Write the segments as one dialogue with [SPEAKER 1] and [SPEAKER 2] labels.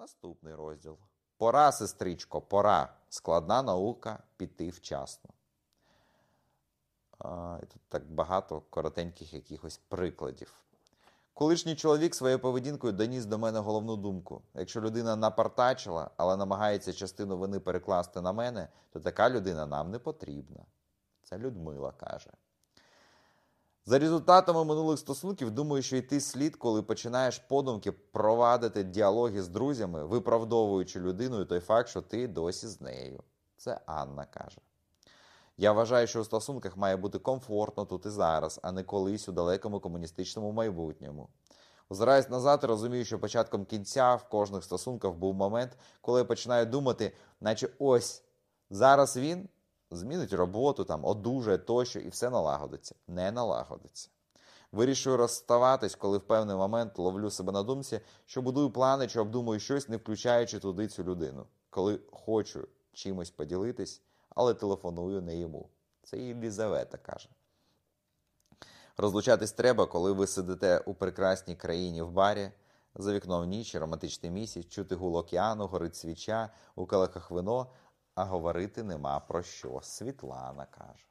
[SPEAKER 1] Наступний розділ. Пора, сестричко, пора. Складна наука піти вчасно. А, тут так багато коротеньких якихось прикладів. Колишній чоловік своєю поведінкою доніс до мене головну думку. Якщо людина напартачила, але намагається частину вини перекласти на мене, то така людина нам не потрібна. Це Людмила каже. За результатами минулих стосунків, думаю, що йти слід, коли починаєш подумки провадити діалоги з друзями, виправдовуючи людиною той факт, що ти досі з нею. Це Анна каже. Я вважаю, що у стосунках має бути комфортно тут і зараз, а не колись у далекому комуністичному майбутньому. Озираюсь назад і розумію, що початком кінця в кожних стосунках був момент, коли я починаю думати, наче ось зараз він змінить роботу, там, одужає тощо, і все налагодиться. Не налагодиться. Вирішую розставатись, коли в певний момент ловлю себе на думці, що будую плани чи обдумую щось, не включаючи туди цю людину. Коли хочу чимось поділитись, але телефоную не йому. Це Єлізавета каже. Розлучатись треба, коли ви сидите у прекрасній країні в барі, за вікном ніч, романтичний місяць, чути гул океану, горить свіча, у келихах вино, а говорити нема про що. Світлана каже.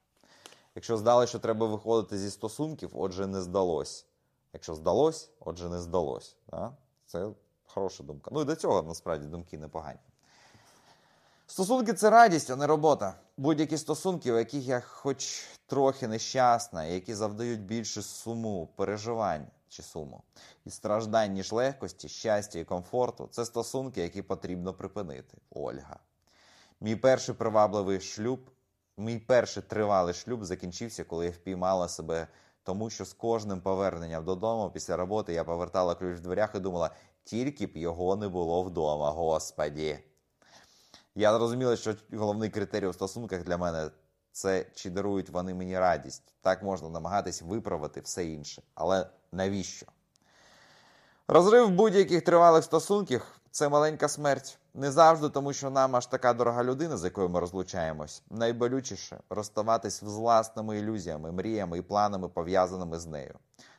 [SPEAKER 1] Якщо здалося, що треба виходити зі стосунків, отже, не здалось. Якщо здалось, отже, не здалось. Да? Це хороша думка. Ну і до цього насправді думки непогані. Стосунки це радість, а не робота. Будь-які стосунки, у яких я хоч трохи нещасна, які завдають більше суму, переживань чи суму, і страждань, ніж легкості, щастя і комфорту, це стосунки, які потрібно припинити. Ольга. Мій перший привабливий шлюб, мій перший тривалий шлюб закінчився, коли я впіймала себе, тому що з кожним поверненням додому після роботи я повертала ключ в дверях і думала, тільки б його не було вдома, господі. Я зрозуміла, що головний критерій у стосунках для мене це чи дарують вони мені радість. Так можна намагатись виправити все інше. Але навіщо? Розрив будь-яких тривалих стосунків це маленька смерть. Не завжди, тому що нам аж така дорога людина, з якою ми розлучаємось. Найболючіше розставатись з власними ілюзіями, мріями і планами, пов'язаними з нею,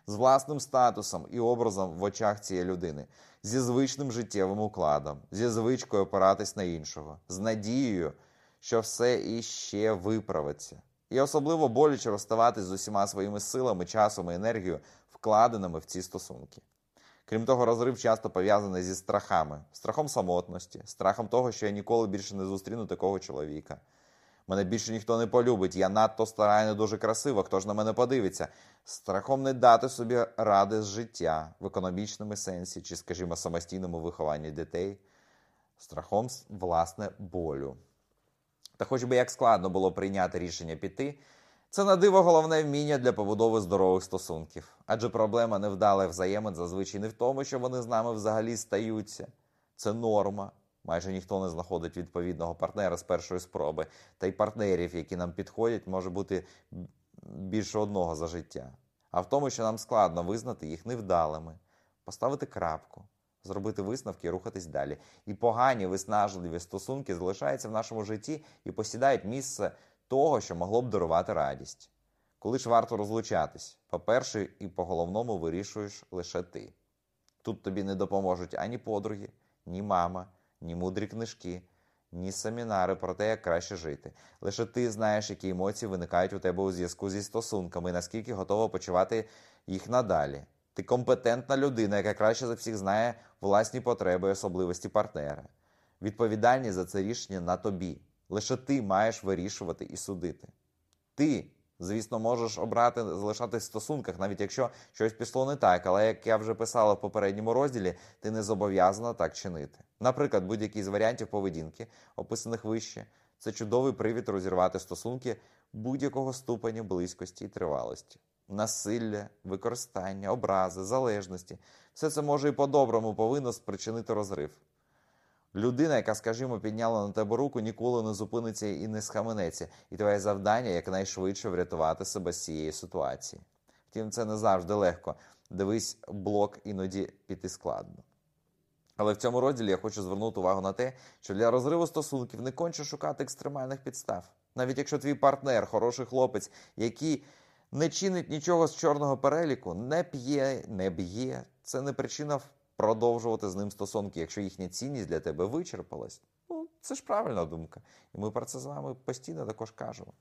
[SPEAKER 1] з власним статусом і образом в очах цієї людини, зі звичним життєвим укладом, зі звичкою опиратись на іншого, з надією, що все іще виправиться. І особливо боляче розставатись з усіма своїми силами, часом і енергією, вкладеними в ці стосунки. Крім того, розрив часто пов'язаний зі страхами, страхом самотності, страхом того, що я ніколи більше не зустріну такого чоловіка. Мене більше ніхто не полюбить, я надто стара і не дуже красива, хто ж на мене подивиться, страхом не дати собі ради з життя в економічному сенсі чи, скажімо, самостійному вихованні дітей, страхом, власне, болю. Та хоч би як складно було прийняти рішення піти, це на диво головне вміння для побудови здорових стосунків. Адже проблема невдалих взаємин зазвичай не в тому, що вони з нами взагалі стаються. Це норма. Майже ніхто не знаходить відповідного партнера з першої спроби, та й партнерів, які нам підходять, може бути більше одного за життя. А в тому, що нам складно визнати їх невдалими, поставити крапку, зробити висновки і рухатись далі. І погані виснажливі стосунки залишаються в нашому житті і посідають місце того, що могло б дарувати радість. Коли ж варто розлучатись, по-перше, і по головному вирішуєш лише ти. Тут тобі не допоможуть ані подруги, ні мама, ні мудрі книжки, ні семінари про те, як краще жити. Лише ти знаєш, які емоції виникають у тебе у зв'язку зі стосунками, і наскільки готова почувати їх надалі. Ти компетентна людина, яка краще за всіх знає власні потреби і особливості партнера. Відповідальність за це рішення на тобі. Лише ти маєш вирішувати і судити. Ти, звісно, можеш обрати залишатись в стосунках, навіть якщо щось пішло не так, але як я вже писала в попередньому розділі, ти не зобов'язана так чинити. Наприклад, будь-який з варіантів поведінки, описаних вище, це чудовий привід розірвати стосунки будь-якого ступеня близькості і тривалості. Насилля, використання, образи, залежності все це може і по-доброму повинно спричинити розрив. Людина, яка, скажімо, підняла на тебе руку, ніколи не зупиниться і не схаменеться, і твоє завдання якнайшвидше врятувати себе з цієї ситуації. Втім, це не завжди легко. Дивись, блок іноді піти складно. Але в цьому розділі я хочу звернути увагу на те, що для розриву стосунків не конче шукати екстремальних підстав. Навіть якщо твій партнер, хороший хлопець, який не чинить нічого з чорного переліку, не п'є, не б'є, це не причина продовжувати з ним стосунки, якщо їхня цінність для тебе вичерпалась. Ну, це ж правильна думка. І ми про це з вами постійно також кажемо.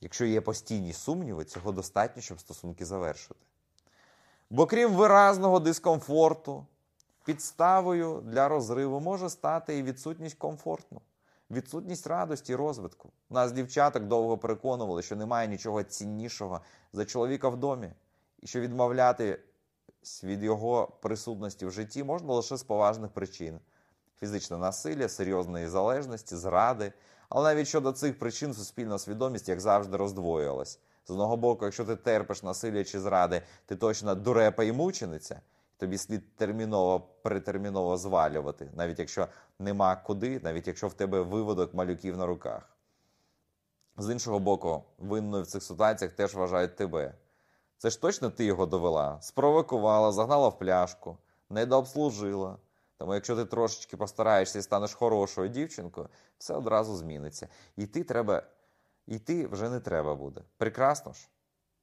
[SPEAKER 1] Якщо є постійні сумніви, цього достатньо, щоб стосунки завершити. Бо крім виразного дискомфорту, підставою для розриву може стати і відсутність комфорту, відсутність радості і розвитку. Нас, дівчаток, довго переконували, що немає нічого ціннішого за чоловіка в домі, і що відмовляти від його присутності в житті можна лише з поважних причин: фізичне насилля, серйозної залежності, зради. Але навіть щодо цих причин суспільна свідомість, як завжди, роздвоювалась. З одного боку, якщо ти терпиш насилля чи зради, ти точно дурепа і мучениця, тобі слід терміново притерміново звалювати, навіть якщо нема куди, навіть якщо в тебе виводок малюків на руках. З іншого боку, винною в цих ситуаціях теж вважають тебе. Це ж точно ти його довела, спровокувала, загнала в пляшку, недообслужила. Тому якщо ти трошечки постараєшся і станеш хорошою дівчинкою, все одразу зміниться. Йти треба, йти вже не треба буде. Прекрасно ж.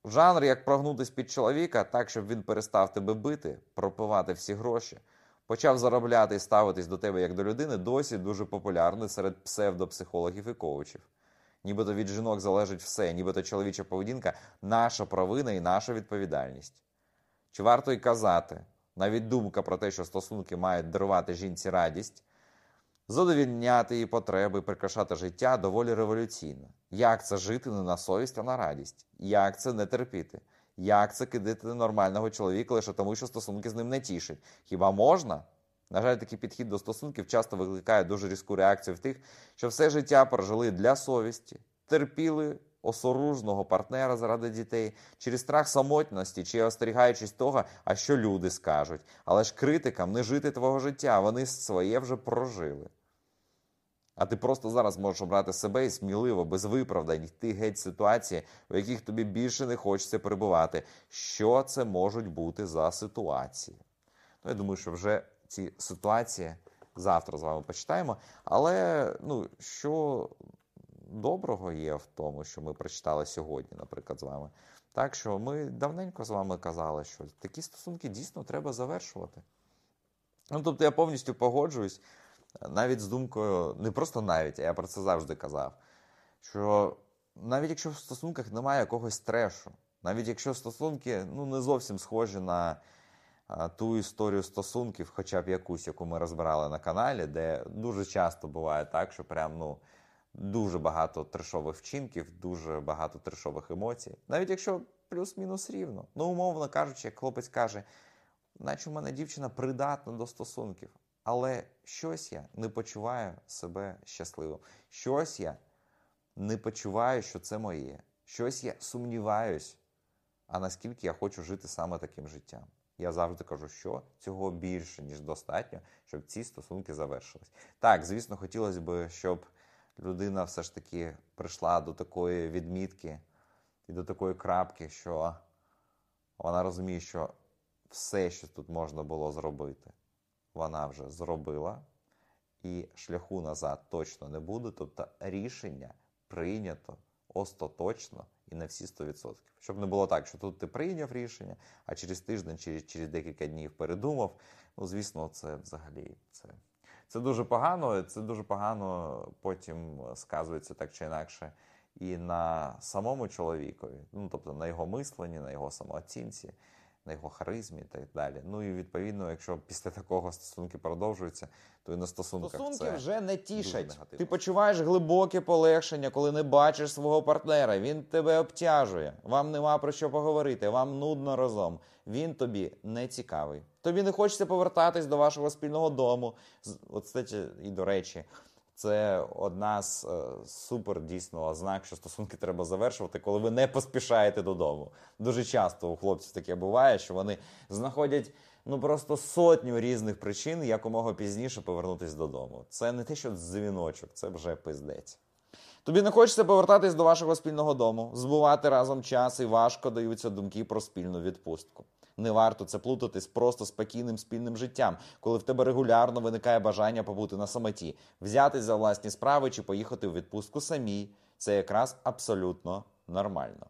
[SPEAKER 1] Жанр, як прогнутись під чоловіка, так, щоб він перестав тебе бити, пропивати всі гроші, почав заробляти і ставитись до тебе як до людини, досі дуже популярний серед псевдопсихологів і коучів. Нібито від жінок залежить все, нібито чоловіча поведінка наша провина і наша відповідальність. Чи варто й казати, навіть думка про те, що стосунки мають дарувати жінці радість, задовільняти її потреби, прикрашати життя доволі революційно. Як це жити не на совість, а на радість? Як це не терпіти? Як це кидати нормального чоловіка лише тому, що стосунки з ним не тішать? Хіба можна? На жаль, такий підхід до стосунків часто викликає дуже різку реакцію в тих, що все життя прожили для совісті, терпіли осоружного партнера заради дітей, через страх самотності чи остерігаючись того, а що люди скажуть. Але ж критикам не жити твого життя, вони своє вже прожили. А ти просто зараз можеш обрати себе і сміливо, без виправдань, йти геть ситуації, в яких тобі більше не хочеться перебувати. Що це можуть бути за ситуації? Ну, я думаю, що вже ці ситуації завтра з вами почитаємо. Але ну, що доброго є в тому, що ми прочитали сьогодні, наприклад, з вами. Так що ми давненько з вами казали, що такі стосунки дійсно треба завершувати. Ну, тобто я повністю погоджуюсь навіть з думкою, не просто навіть, а я про це завжди казав. Що навіть якщо в стосунках немає якогось трешу, навіть якщо стосунки ну, не зовсім схожі на ту історію стосунків, хоча б якусь, яку ми розбирали на каналі, де дуже часто буває так, що прям ну. Дуже багато трешових вчинків, дуже багато трешових емоцій. Навіть якщо плюс-мінус рівно. Ну, умовно кажучи, як хлопець каже, наче в мене дівчина придатна до стосунків. Але щось я не почуваю себе щасливим. Щось я не почуваю, що це моє. Щось я сумніваюсь, а наскільки я хочу жити саме таким життям. Я завжди кажу, що цього більше, ніж достатньо, щоб ці стосунки завершились. Так, звісно, хотілося б, щоб людина все ж таки прийшла до такої відмітки і до такої крапки, що вона розуміє, що все, що тут можна було зробити, вона вже зробила, і шляху назад точно не буде. Тобто рішення прийнято остаточно і на всі 100%. Щоб не було так, що тут ти прийняв рішення, а через тиждень, чи через декілька днів передумав. Ну, звісно, це взагалі це. Це дуже погано, це дуже погано потім сказується так чи інакше і на самому чоловікові, ну тобто на його мисленні, на його самооцінці, на його харизмі і так далі. Ну і відповідно, якщо після такого стосунки продовжуються, то і на стосунках
[SPEAKER 2] Стосунки
[SPEAKER 1] це
[SPEAKER 2] вже не тішать. Ти почуваєш глибоке полегшення, коли не бачиш свого партнера. Він тебе обтяжує. Вам нема про що поговорити, вам нудно разом. Він тобі не цікавий. Тобі не хочеться повертатись до вашого спільного дому. От, кстати, і до речі, це одна з е, супер дійсно ознак, що стосунки треба завершувати, коли ви не поспішаєте додому. Дуже часто у хлопців таке буває, що вони знаходять ну просто сотню різних причин якомога пізніше повернутися додому. Це не те, що дзвіночок, це вже пиздець. Тобі не хочеться повертатись до вашого спільного дому, збувати разом час і важко даються думки про спільну відпустку. Не варто це плутати з просто спокійним спільним життям, коли в тебе регулярно виникає бажання побути на самоті, взятись за власні справи чи поїхати у відпустку самій. Це якраз абсолютно нормально.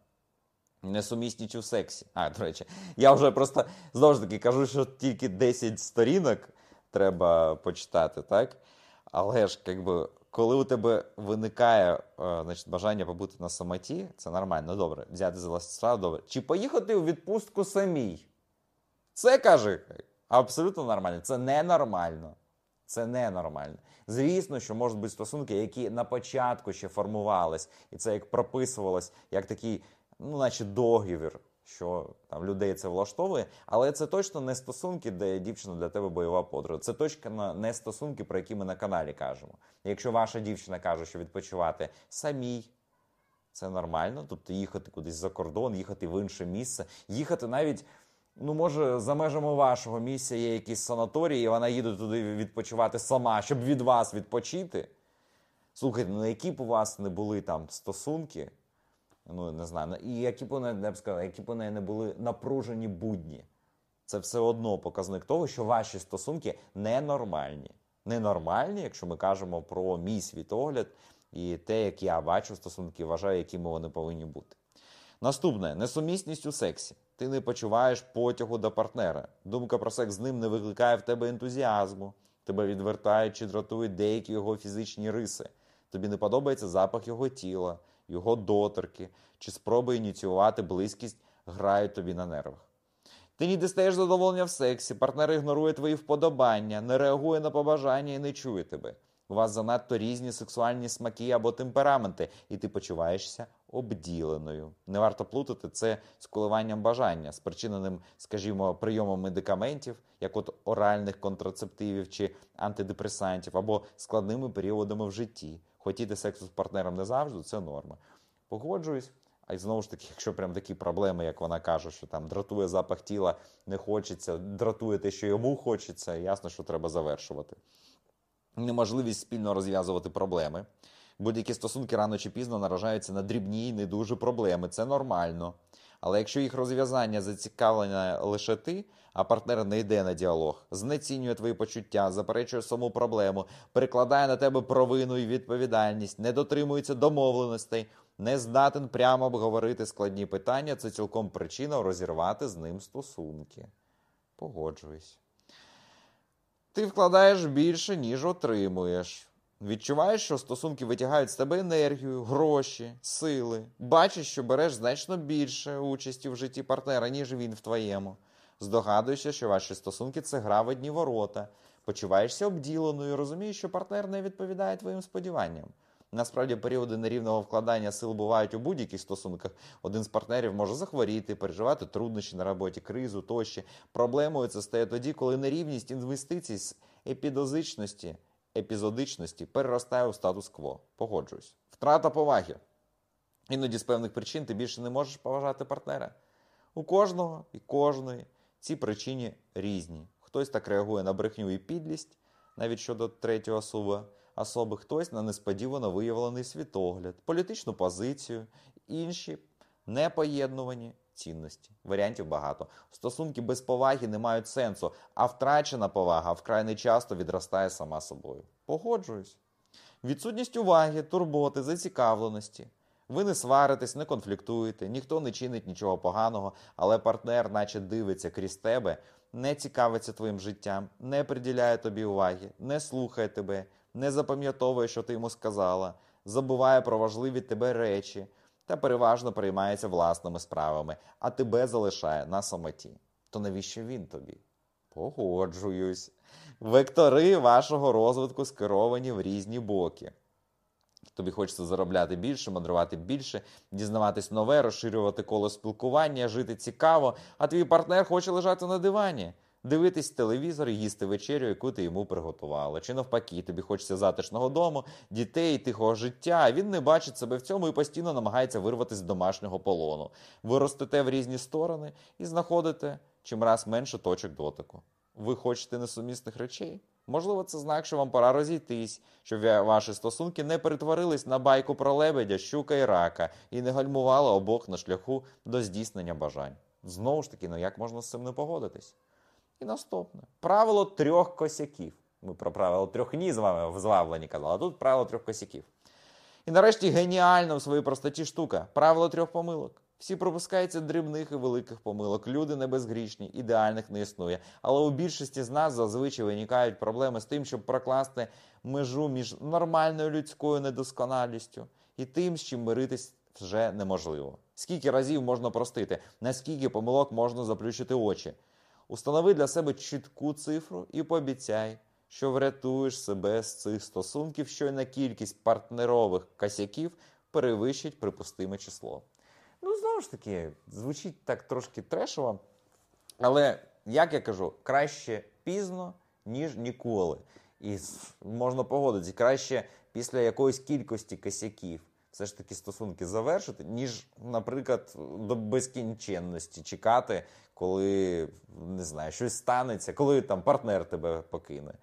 [SPEAKER 2] Несумісність у сексі. А, до речі, я вже просто знову ж таки кажу, що тільки 10 сторінок треба почитати, так? Але ж, якби, коли у тебе виникає е, значить, бажання побути на самоті, це нормально, добре, взяти за власні справи, добре. Чи поїхати у відпустку самій? Це каже абсолютно нормально. Це ненормально. Це ненормально. Звісно, що можуть бути стосунки, які на початку ще формувались, і це як прописувалось, як такий, ну, наче договір, що там людей це влаштовує. Але це точно не стосунки, де дівчина для тебе бойова подруга. Це точно не стосунки, про які ми на каналі кажемо. Якщо ваша дівчина каже, що відпочивати самій. Це нормально, тобто їхати кудись за кордон, їхати в інше місце, їхати навіть Ну, може, за межами вашого місця є якісь санаторії, і вона їде туди відпочивати сама, щоб від вас відпочити. Слухайте, ну які б у вас не були там стосунки, ну не знаю, ну, і які б вони, я б сказав, які б вони не були напружені будні. Це все одно показник того, що ваші стосунки ненормальні. Ненормальні, якщо ми кажемо про мій світогляд і те, як я бачу стосунки, вважаю, якими вони повинні бути. Наступне несумісність у сексі. Ти не почуваєш потягу до партнера. Думка про секс з ним не викликає в тебе ентузіазму. Тебе відвертають чи дратують деякі його фізичні риси. Тобі не подобається запах його тіла, його доторки, чи спроби ініціювати близькість грають тобі на нервах. Ти не дістаєш задоволення в сексі, партнер ігнорує твої вподобання, не реагує на побажання і не чує тебе. У вас занадто різні сексуальні смаки або темпераменти, і ти почуваєшся обділеною. Не варто плутати це з коливанням бажання, спричиненим, скажімо, прийомом медикаментів, як от оральних контрацептивів чи антидепресантів, або складними періодами в житті. Хотіти сексу з партнером не завжди це норма. Погоджуюсь. А й знову ж таки, якщо прям такі проблеми, як вона каже, що там дратує запах тіла, не хочеться, дратує те, що йому хочеться, ясно, що треба завершувати неможливість спільно розв'язувати проблеми. Будь-які стосунки рано чи пізно наражаються на дрібні і не дуже проблеми. Це нормально. Але якщо їх розв'язання зацікавлення лише ти, а партнер не йде на діалог, знецінює твої почуття, заперечує саму проблему, перекладає на тебе провину і відповідальність, не дотримується домовленостей, не здатен прямо обговорити складні питання, це цілком причина розірвати з ним стосунки. Погоджуюсь. Ти вкладаєш більше, ніж отримуєш. Відчуваєш, що стосунки витягають з тебе енергію, гроші, сили. Бачиш, що береш значно більше участі в житті партнера, ніж він в твоєму. Здогадуєшся, що ваші стосунки це гра в одні ворота. Почуваєшся обділеною, розумієш, що партнер не відповідає твоїм сподіванням. Насправді періоди нерівного вкладання сил бувають у будь-яких стосунках. Один з партнерів може захворіти, переживати труднощі на роботі, кризу тощо. Проблемою це стає тоді, коли нерівність інвестицій з епідозичності, епізодичності переростає у статус-кво. Погоджуюсь. Втрата поваги. Іноді з певних причин ти більше не можеш поважати партнера. У кожного і кожної ці причини різні. Хтось так реагує на брехню і підлість, навіть щодо третього особи особи, хтось на несподівано виявлений світогляд, політичну позицію, інші непоєднувані цінності. Варіантів багато. Стосунки без поваги не мають сенсу, а втрачена повага вкрай не часто відростає сама собою. Погоджуюсь. Відсутність уваги, турботи, зацікавленості. Ви не сваритесь, не конфліктуєте, ніхто не чинить нічого поганого, але партнер, наче дивиться крізь тебе, не цікавиться твоїм життям, не приділяє тобі уваги, не слухає тебе, не запам'ятовує, що ти йому сказала, забуває про важливі тебе речі та переважно приймається власними справами, а тебе залишає на самоті. То навіщо він тобі? Погоджуюсь. Вектори вашого розвитку скеровані в різні боки. Тобі хочеться заробляти більше, мандрувати більше, дізнаватись нове, розширювати коло спілкування, жити цікаво, а твій партнер хоче лежати на дивані дивитись телевізор їсти вечерю, яку ти йому приготувала. Чи навпаки, тобі хочеться затишного дому, дітей, тихого життя. Він не бачить себе в цьому і постійно намагається вирватися з домашнього полону. Ви ростете в різні сторони і знаходите чимраз менше точок дотику. Ви хочете несумісних речей? Можливо, це знак, що вам пора розійтись, щоб ваші стосунки не перетворились на байку про лебедя, щука і рака, і не гальмували обох на шляху до здійснення бажань. Знову ж таки, ну як можна з цим не погодитись? І наступне. Правило трьох косяків. Ми про правило трьох ні з вами в звавленні казали, а тут правило трьох косяків. І нарешті геніальна в своїй простоті штука. Правило трьох помилок. Всі пропускаються дрібних і великих помилок. Люди не безгрішні, ідеальних не існує. Але у більшості з нас зазвичай виникають проблеми з тим, щоб прокласти межу між нормальною людською недосконалістю і тим, з чим миритись вже неможливо. Скільки разів можна простити, наскільки помилок можна заплющити очі? Установи для себе чітку цифру і пообіцяй, що врятуєш себе з цих стосунків, щойно кількість партнерових косяків перевищить припустиме число. Ну, знову ж таки, звучить так трошки трешово, але, як я кажу, краще пізно, ніж ніколи. І можна погодитися, краще після якоїсь кількості косяків все ж таки стосунки завершити, ніж, наприклад, до безкінченності чекати, коли не знаю, щось станеться, коли там партнер тебе покине.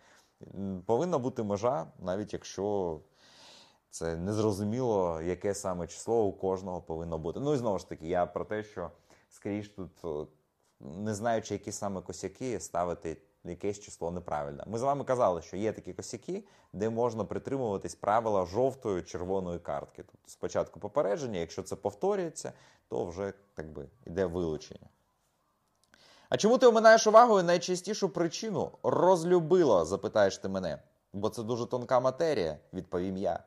[SPEAKER 2] Повинна бути межа, навіть якщо це незрозуміло, яке саме число у кожного повинно бути. Ну і знову ж таки, я про те, що скоріш тут, не знаючи, які саме косяки, ставити якесь число неправильно. Ми з вами казали, що є такі косяки, де можна притримуватись правила жовтої червоної картки. Тобто спочатку попередження, якщо це повторюється, то вже так би йде вилучення. А чому ти оминаєш увагою найчастішу причину розлюбило, запитаєш ти мене? Бо це дуже тонка матерія, відповім я.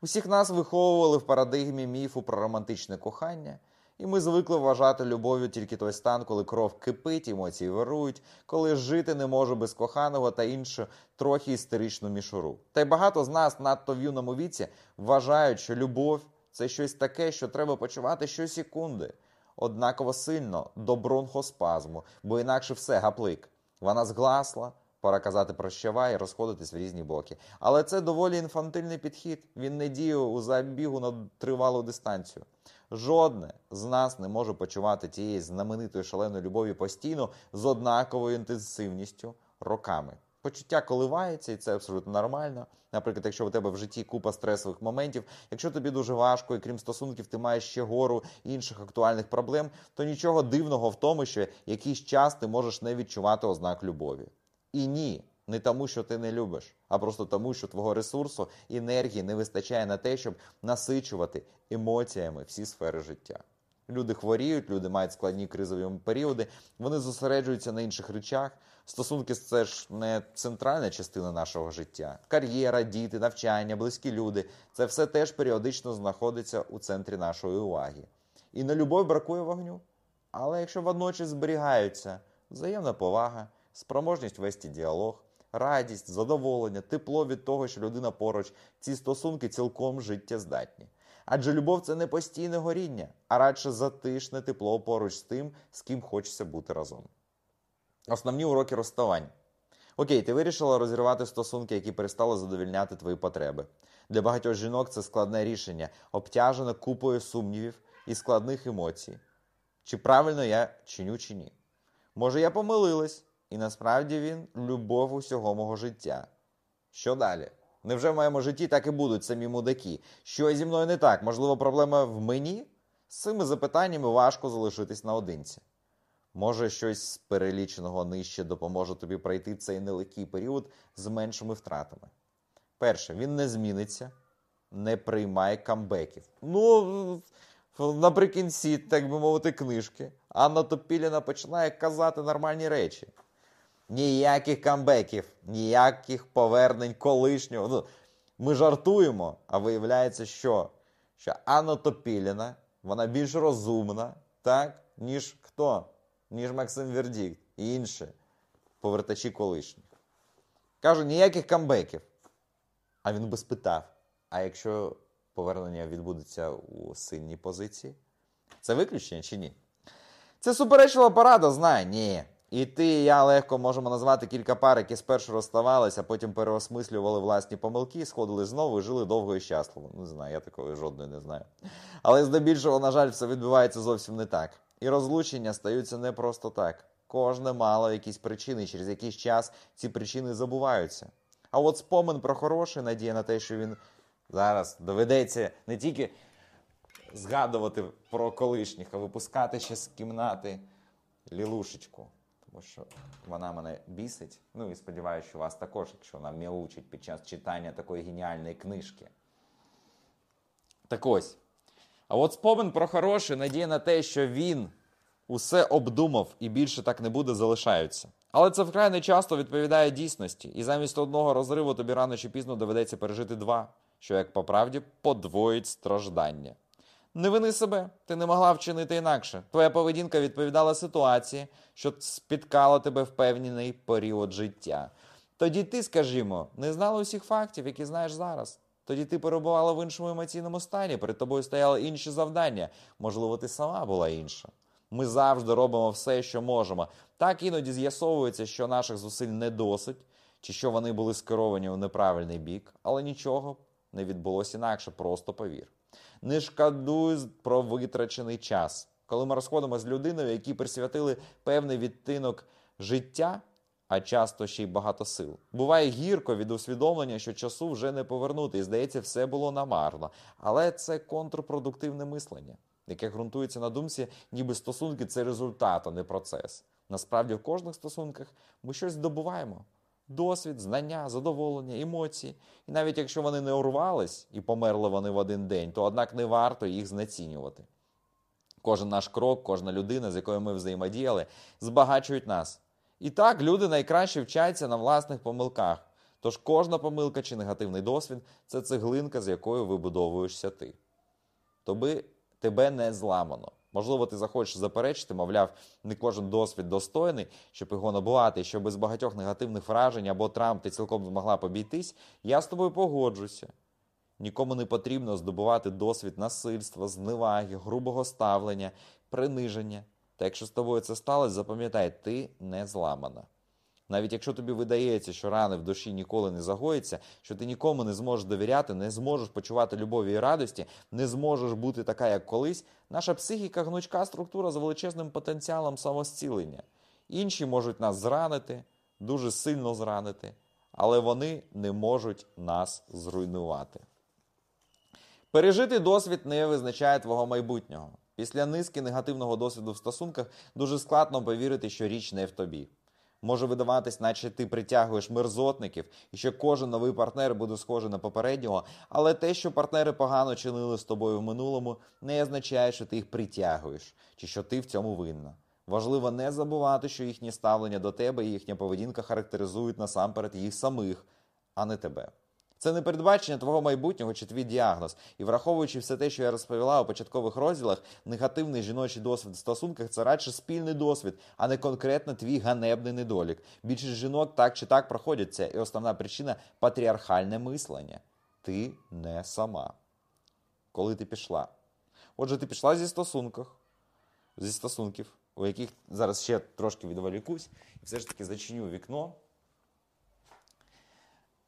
[SPEAKER 2] Усіх нас виховували в парадигмі міфу про романтичне кохання, і ми звикли вважати любов'ю тільки той стан, коли кров кипить, емоції вирують, коли жити не може без коханого та іншу трохи істеричну мішуру. Та й багато з нас надто в юному віці вважають, що любов це щось таке, що треба почувати щосекунди. Однаково сильно до бронхоспазму, бо інакше все гаплик. Вона згласла, пора казати прощавай і розходитись в різні боки. Але це доволі інфантильний підхід. Він не діє у забігу на тривалу дистанцію. Жодне з нас не може почувати тієї знаменитої шаленої любові постійно з однаковою інтенсивністю роками. Почуття коливається, і це абсолютно нормально. Наприклад, якщо у тебе в житті купа стресових моментів, якщо тобі дуже важко, і крім стосунків, ти маєш ще гору інших актуальних проблем, то нічого дивного в тому, що якийсь час ти можеш не відчувати ознак любові. І ні, не тому, що ти не любиш, а просто тому, що твого ресурсу енергії не вистачає на те, щоб насичувати емоціями всі сфери життя. Люди хворіють, люди мають складні кризові періоди, вони зосереджуються на інших речах. Стосунки це ж не центральна частина нашого життя. Кар'єра, діти, навчання, близькі люди це все теж періодично знаходиться у центрі нашої уваги. І на любов бракує вогню. Але якщо водночас зберігаються взаємна повага, спроможність вести діалог, радість, задоволення, тепло від того, що людина поруч, ці стосунки цілком життєздатні. Адже любов це не постійне горіння, а радше затишне тепло поруч з тим, з ким хочеться бути разом. Основні уроки розставань. Окей, ти вирішила розірвати стосунки, які перестали задовільняти твої потреби. Для багатьох жінок це складне рішення, обтяжене купою сумнівів і складних емоцій. Чи правильно я чиню чи ні? Може, я помилилась, і насправді він любов усього мого життя. Що далі? Невже в моєму житті так і будуть самі мудаки? Що зі мною не так? Можливо, проблема в мені? З цими запитаннями важко залишитись наодинці. Може, щось з переліченого нижче допоможе тобі пройти цей нелегкий період з меншими втратами. Перше, він не зміниться, не приймай камбеків. Ну, наприкінці, так би мовити, книжки. Анна Топіліна починає казати нормальні речі. Ніяких камбеків, ніяких повернень колишнього. Ну, ми жартуємо, а виявляється, що, що Анна Топіліна, вона більш розумна, так, ніж хто? Ніж Максим Вердікт і інші повертачі колишніх. Кажу, ніяких камбеків. А він би спитав: а якщо повернення відбудеться у сильній позиції, це виключення чи ні? Це суперечлива порада, знає, ні. І ти, і я легко можемо назвати кілька пар, які спершу розставалися, потім переосмислювали власні помилки, сходили знову і жили довго і щасливо. Не знаю, я такої жодної не знаю. Але здебільшого, на жаль, все відбувається зовсім не так. І розлучення стаються не просто так. Кожне мало якісь причини, через якийсь час ці причини забуваються. А от спомин про хороше, надія на те, що він зараз доведеться не тільки згадувати про колишніх, а випускати ще з кімнати лілушечку. Тому що вона мене бісить. Ну і сподіваюся, що вас також, якщо вона м'яучить під час читання такої геніальної книжки. Так ось. А от спомин про хороше, надія на те, що він усе обдумав і більше так не буде, залишаються. Але це вкрай не часто відповідає дійсності, і замість одного розриву тобі рано чи пізно доведеться пережити два, що, як по правді, подвоїть страждання. Не вини себе, ти не могла вчинити інакше. Твоя поведінка відповідала ситуації, що спіткала тебе в певний період життя. Тоді ти, скажімо, не знала усіх фактів, які знаєш зараз. Тоді ти перебувала в іншому емоційному стані, перед тобою стояли інші завдання. Можливо, ти сама була інша. Ми завжди робимо все, що можемо. Так іноді з'ясовується, що наших зусиль не досить, чи що вони були скеровані у неправильний бік, але нічого не відбулося інакше, просто повір. Не шкодуй про витрачений час. Коли ми розходимося з людиною, які присвятили певний відтинок життя, а часто ще й багато сил. Буває гірко від усвідомлення, що часу вже не повернути, і здається, все було намарно. Але це контрпродуктивне мислення, яке ґрунтується на думці, ніби стосунки це результат, а не процес. Насправді, в кожних стосунках ми щось здобуваємо. Досвід, знання, задоволення, емоції. І навіть якщо вони не урвались і померли вони в один день, то однак не варто їх знецінювати. Кожен наш крок, кожна людина, з якою ми взаємодіяли, збагачують нас. І так люди найкраще вчаться на власних помилках. Тож кожна помилка чи негативний досвід це цеглинка, з якою вибудовуєшся ти. Тобі тебе не зламано. Можливо, ти захочеш заперечити, мовляв, не кожен досвід достойний, щоб його набувати, що без багатьох негативних вражень або травм ти цілком змогла побійтись, я з тобою погоджуся. Нікому не потрібно здобувати досвід насильства, зневаги, грубого ставлення, приниження. Та якщо з тобою це сталося, запам'ятай, ти не зламана. Навіть якщо тобі видається, що рани в душі ніколи не загоїться, що ти нікому не зможеш довіряти, не зможеш почувати любові і радості, не зможеш бути така, як колись, наша психіка гнучка структура з величезним потенціалом самозцілення. Інші можуть нас зранити, дуже сильно зранити, але вони не можуть нас зруйнувати. Пережитий досвід не визначає твого майбутнього. Після низки негативного досвіду в стосунках дуже складно повірити, що річ не в тобі. Може видаватись, наче ти притягуєш мерзотників, і що кожен новий партнер буде схожий на попереднього, але те, що партнери погано чинили з тобою в минулому, не означає, що ти їх притягуєш, чи що ти в цьому винна. Важливо не забувати, що їхнє ставлення до тебе і їхня поведінка характеризують насамперед їх самих, а не тебе. Це не передбачення твого майбутнього чи твій діагноз. І враховуючи все те, що я розповіла у початкових розділах, негативний жіночий досвід в стосунках це радше спільний досвід, а не конкретно твій ганебний недолік. Більшість жінок так чи так проходять це, і основна причина патріархальне мислення. Ти не сама. Коли ти пішла. Отже, ти пішла зі стосунках, зі стосунків, у яких зараз ще трошки відволікусь, і все ж таки зачиню вікно.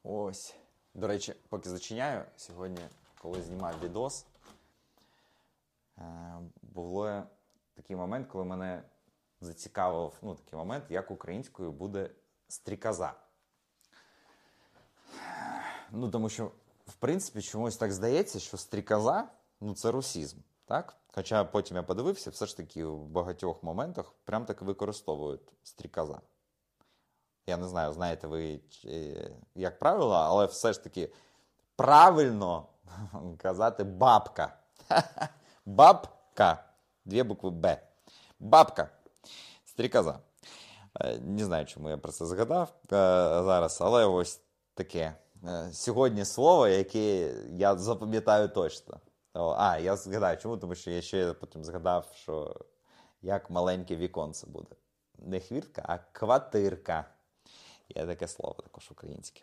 [SPEAKER 2] Ось. До речі, поки зачиняю, сьогодні, коли знімав відос, е, було такий момент, коли мене зацікавив ну, такий момент, як українською буде стрікоза. Ну, тому що, в принципі, чомусь так здається, що стрікоза ну, це русізм. Так? Хоча потім я подивився, все ж таки в багатьох моментах прям так використовують стрікоза. Я не знаю, знаєте ви як правило, але все ж таки правильно казати бабка. Бабка. Дві букви Б. Бабка. Стрікоза. Е, Не знаю, чому я про це згадав е, зараз, але ось таке е, сьогодні слово, яке я запам'ятаю точно. А, я згадаю, чому? Тому що я ще потім згадав, що як маленьке віконце буде. Не хвіртка, а квартирка. Є таке слово також українське.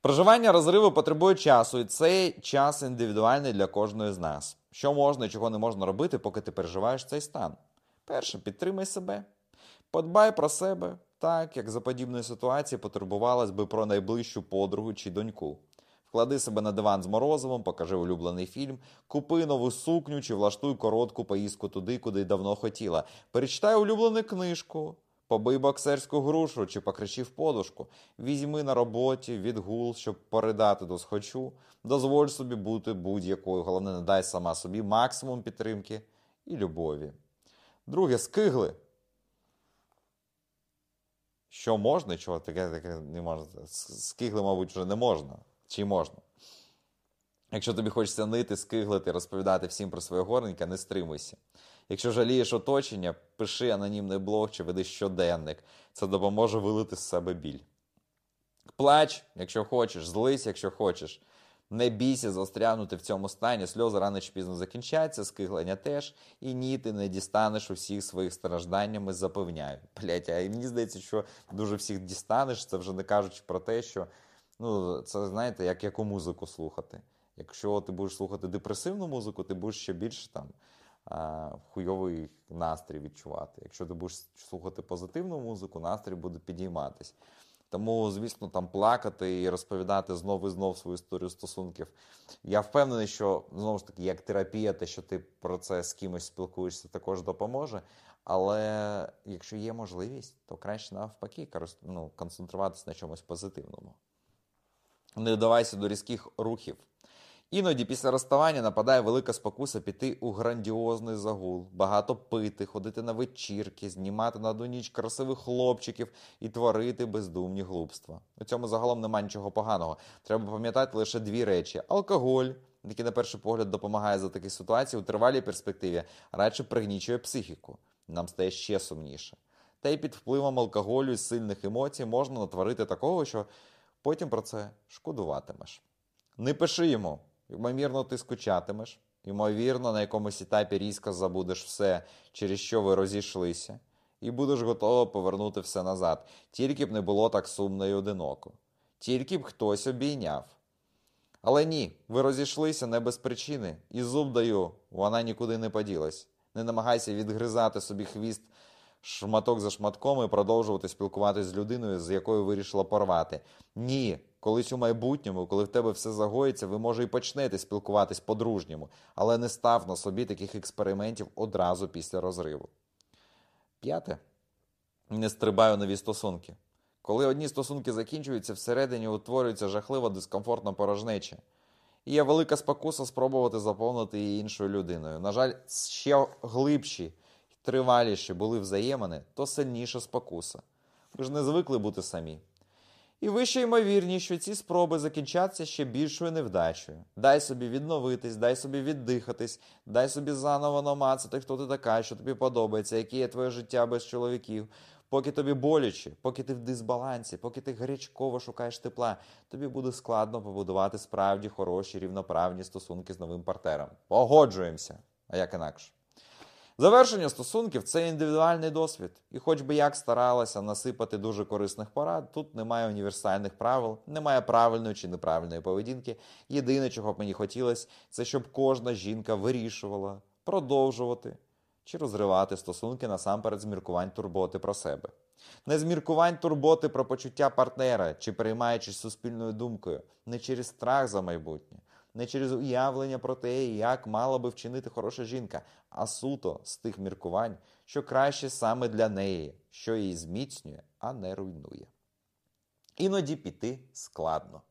[SPEAKER 2] Проживання розриву потребує часу, і цей час індивідуальний для кожної з нас. Що можна і чого не можна робити, поки ти переживаєш цей стан? Перше, підтримай себе. Подбай про себе, так як за подібної ситуації потурбувалась би про найближчу подругу чи доньку. Вклади себе на диван з морозивом, покажи улюблений фільм, купи нову сукню чи влаштуй коротку поїздку туди, куди давно хотіла. Перечитай улюблену книжку, побий боксерську грушу чи покричи в подушку. Візьми на роботі відгул, щоб поридати до схочу. Дозволь собі бути будь-якою. Головне, не дай сама собі максимум підтримки і любові. Друге, скигли. Що можна, чого таке, таке не можна. Скигли, мабуть, вже не можна. Чи можна? Якщо тобі хочеться нити, скиглити, розповідати всім про своє горненьке, не стримуйся. Якщо жалієш оточення, пиши анонімний блог чи веди щоденник. Це допоможе вилити з себе біль. Плач, якщо хочеш, злись, якщо хочеш. Не бійся застрягнути в цьому стані, сльози рано чи пізно закінчаться, скиглення теж, і ні, ти не дістанеш усіх своїх стражданнями, запевняю. Блять, а мені здається, що дуже всіх дістанеш, це вже не кажучи про те, що ну, це знаєте, як яку музику слухати. Якщо ти будеш слухати депресивну музику, ти будеш ще більше там хуйовий настрій відчувати. Якщо ти будеш слухати позитивну музику, настрій буде підійматись. Тому, звісно, там плакати і розповідати знову і знову свою історію стосунків. Я впевнений, що знову ж таки, як терапія, те, що ти про це з кимось спілкуєшся, також допоможе. Але якщо є можливість, то краще навпаки ну, концентруватися на чомусь позитивному. Не додавайся до різких рухів. Іноді після розставання нападає велика спокуса піти у грандіозний загул, багато пити, ходити на вечірки, знімати на одну ніч красивих хлопчиків і творити бездумні глупства. У цьому загалом немає нічого поганого. Треба пам'ятати лише дві речі: алкоголь, який на перший погляд допомагає за такі ситуації у тривалій перспективі, радше пригнічує психіку. Нам стає ще сумніше. Та й під впливом алкоголю і сильних емоцій можна натворити такого, що потім про це шкодуватимеш. Не пиши йому. Ймовірно, ти скучатимеш, ймовірно, на якомусь етапі різко забудеш все, через що ви розійшлися, і будеш готова повернути все назад, тільки б не було так сумно і одиноко, тільки б хтось обійняв. Але ні, ви розійшлися не без причини, і зуб даю, вона нікуди не поділась. Не намагайся відгризати собі хвіст шматок за шматком і продовжувати спілкуватися з людиною, з якою вирішила порвати. Ні, колись у майбутньому, коли в тебе все загоїться, ви може і почнете спілкуватись по-дружньому, але не став на собі таких експериментів одразу після розриву. П'яте. Не стрибаю нові стосунки. Коли одні стосунки закінчуються, всередині утворюється жахлива дискомфортна порожнеча. І є велика спокуса спробувати заповнити її іншою людиною. На жаль, ще глибші триваліші були взаємини, то сильніша спокуса. Ви ж не звикли бути самі. І вище ймовірність, що ці спроби закінчаться ще більшою невдачею. Дай собі відновитись, дай собі віддихатись, дай собі заново намацати, хто ти така, що тобі подобається, яке є твоє життя без чоловіків. Поки тобі боляче, поки ти в дисбалансі, поки ти гарячково шукаєш тепла, тобі буде складно побудувати справді хороші рівноправні стосунки з новим партнером. Погоджуємося, а як інакше. Завершення стосунків це індивідуальний досвід. І хоч би як старалася насипати дуже корисних порад, тут немає універсальних правил, немає правильної чи неправильної поведінки. Єдине, чого б мені хотілося, це щоб кожна жінка вирішувала продовжувати чи розривати стосунки насамперед з міркувань турботи про себе. Не з міркувань турботи про почуття партнера чи переймаючись суспільною думкою, не через страх за майбутнє не через уявлення про те, як мала би вчинити хороша жінка, а суто з тих міркувань, що краще саме для неї, що її зміцнює, а не руйнує. Іноді піти складно.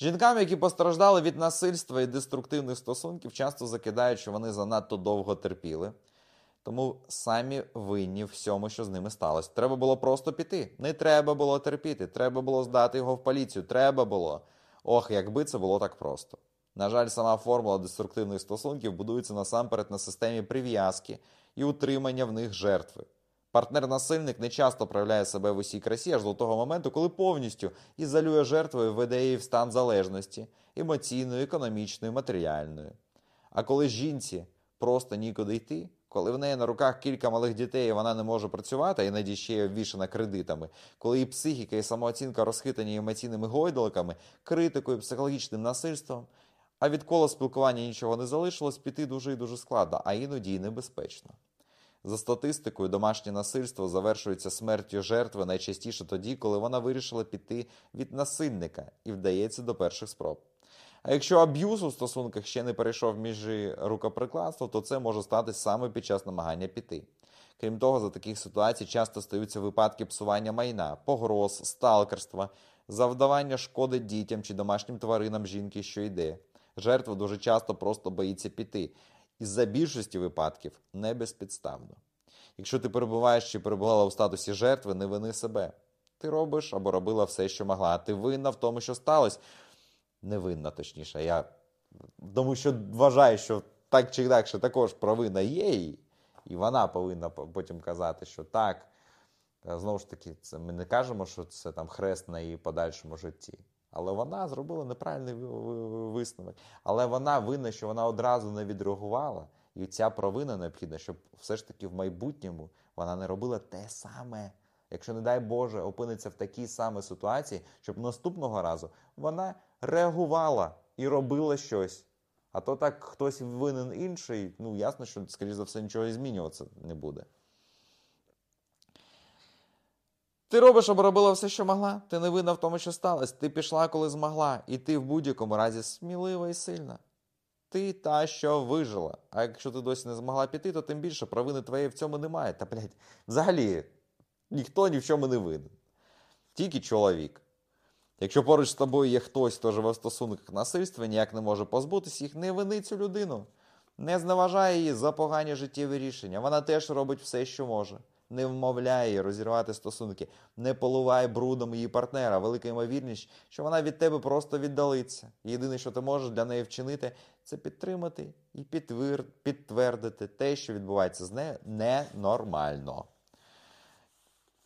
[SPEAKER 2] Жінкам, які постраждали від насильства і деструктивних стосунків, часто закидають, що вони занадто довго терпіли. Тому самі винні всьому, що з ними сталося. Треба було просто піти. Не треба було терпіти, треба було здати його в поліцію. Треба було. Ох, якби це було так просто. На жаль, сама формула деструктивних стосунків будується насамперед на системі прив'язки і утримання в них жертви. Партнер-насильник не часто проявляє себе в усій красі аж до того моменту, коли повністю ізолює жертвою, веде її в стан залежності емоційної, економічної, матеріальної. А коли жінці просто нікуди йти, коли в неї на руках кілька малих дітей і вона не може працювати, і іноді ще є ввішена кредитами, коли її психіка і самооцінка розхитані емоційними гойдалками, критикою, психологічним насильством. А від кола спілкування нічого не залишилось, піти дуже і дуже складно, а іноді й небезпечно. За статистикою, домашнє насильство завершується смертю жертви найчастіше тоді, коли вона вирішила піти від насильника і вдається до перших спроб. А якщо аб'юз у стосунках ще не перейшов між рукоприкладства, то це може статись саме під час намагання піти. Крім того, за таких ситуацій часто стаються випадки псування майна, погроз, сталкерства, завдавання шкоди дітям чи домашнім тваринам жінки, що йде жертва дуже часто просто боїться піти. І за більшості випадків не безпідставно. Якщо ти перебуваєш чи перебувала у статусі жертви, не вини себе. Ти робиш або робила все, що могла. А ти винна в тому, що сталося. Не винна, точніше, я
[SPEAKER 1] тому що вважає, що так чи інакше також провина є їй, і вона повинна потім казати, що так. Знову ж таки, це ми не кажемо, що це там хрест на її подальшому житті. Але вона зробила неправильний ви- ви- висновок. Але вона винна, що вона одразу не відреагувала. І ця провина необхідна, щоб все ж таки в майбутньому вона не робила те саме. Якщо, не дай Боже, опиниться в такій самій ситуації, щоб наступного разу вона реагувала і робила щось. А то так хтось винен інший, ну ясно, що, скоріш за все, нічого змінюватися не буде. Ти робиш або робила все, що могла. Ти не винна в тому, що сталося. Ти пішла, коли змогла, і ти в будь-якому разі смілива і сильна. Ти та, що вижила. А якщо ти досі не змогла піти, то тим більше провини твоєї в цьому немає. Та, блядь, взагалі ніхто ні в чому не винен. Тільки чоловік. Якщо поруч з тобою є хтось, хто живе в стосунках насильства, ніяк не може позбутися їх, не вини цю людину. Не зневажай її за погані життєві рішення. Вона теж робить все, що може. Не вмовляй її розірвати стосунки, не поливай брудом її партнера. Велика ймовірність, що вона від тебе просто віддалиться. Єдине, що ти можеш для неї вчинити, це підтримати і підтвер- підтвердити те, що відбувається з нею, ненормально.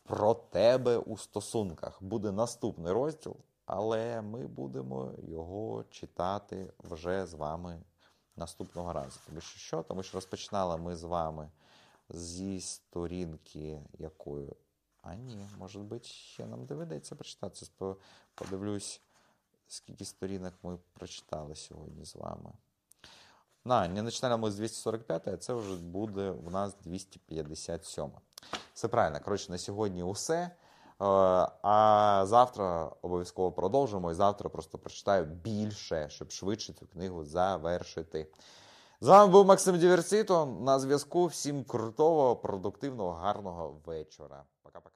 [SPEAKER 1] Про тебе у стосунках буде наступний розділ, але ми будемо його читати вже з вами наступного разу. Тому що що? Тому що розпочинали ми з вами зі сторінки якою. А ні, може бути, ще нам доведеться прочитати. Подивлюсь, скільки сторінок ми прочитали сьогодні з вами. На, не починаємо ми з 245, а це вже буде у нас 257. Все правильно. Коротше, на сьогодні усе. Е, А завтра обов'язково продовжимо. І завтра просто прочитаю більше, щоб швидше цю книгу завершити. З вами був Максим Діверсіто. На зв'язку. Всім крутого, продуктивного, гарного вечора. Пока-пока.